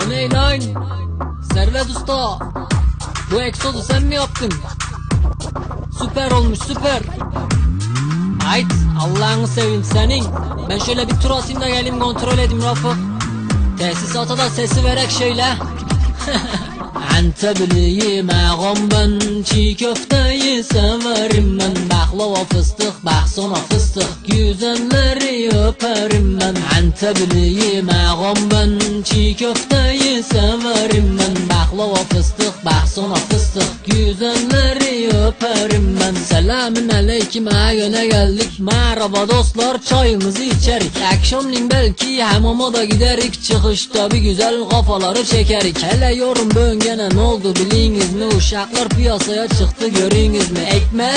ne lan? Servet Usta. Bu egzozu sen mi yaptın? Süper olmuş süper. Hayt Allah'ını seveyim senin. Ben şöyle bir tur atayım da geleyim kontrol edeyim Rafık. Tesisata da sesi verek şöyle. antabli ma g'omban chi ko'ftai savarimman bahlava fistiq bahsona fistiq go'zallari o'parimman antabli ma g'omban chi ko'ftai savarimman bahlava fistiq bahsona fistiq go'zallari o'parimman salamna Güzelleri öperim ben Selamün aleyküm ayöne geldik. Merhaba dostlar çayımızı içerik. Akşamleyin belki hamama da giderik. Çıkışta bir güzel kafaları çekerik. Hele yorum böngene ne oldu biliniz mi? Uşaklar piyasaya çıktı görünüz mü? Ekmeğe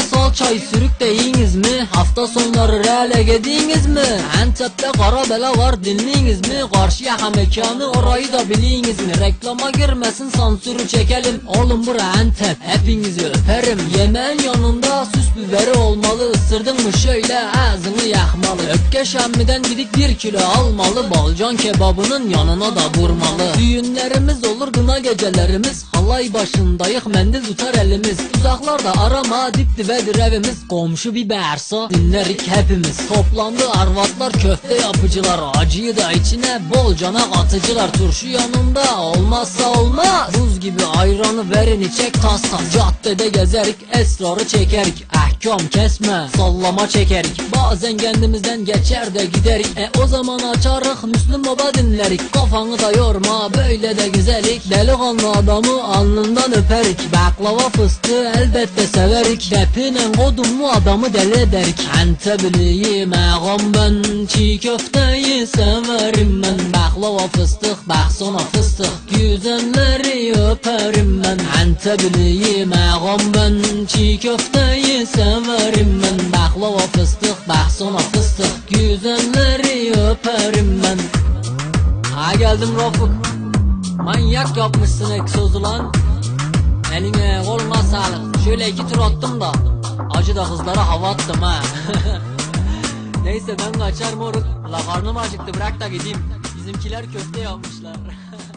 salçayı sürük de yiyiniz mi? Hafta sonları reale gediniz mi? Antep'te kara bela var dinleyiniz mi? Karşı yaka mekanı orayı da biliniz mi? Reklama girmesin sansürü çekelim. Oğlum bura Antep hepinizi öperim. Yemeğin yanında süs biberi olmalı. Isırdın mı şöyle ağzını yakmalı. Öpke şemmiden gidip bir kilo almalı. Balcan kebabının yanına da vurmalı. Düğünlerimiz olur gına gecelerimiz Halay başındayık mendil tutar elimiz. Uzaklarda arama dip dibedir evimiz. Komşu bir bersa dinlerik hepimiz. Toplandı arvatlar köfte yapıcılar. Acıyı da içine bolcana katıcılar Turşu yanında olmazsa olmaz. Buz gibi ayranı verin içek tas tas. Caddede gezerik esrarı çekerik Ahkam kesme sallama çekerik. Bazen kendimizden geçer de giderik. E o zaman açarık Müslüm Baba dinlerik. Kafanı da yorma böyle de güzelik Delikanlı adamı alnından öperik. Baklava fıstığı elbette severik. Depinen kodum mu adamı deli ederik. Antebliyim ağam ben Çiğ köfteyi severim ben. Baklava fıstık baksana fıstık Güzelleri öperim ben. Antebliyim ağam ben. Çiğ köfteyi severim ben. Baklava fıstık baksana fıstık. Güzelleri öperim ben. Ha geldim Rafık. Manyak yapmışsın egzozu lan. Eline koluna sağlık. Şöyle iki tur attım da Acı da kızlara hava attım ha. Neyse ben kaçar moruk. La karnım acıktı bırak da gideyim. Bizimkiler köfte yapmışlar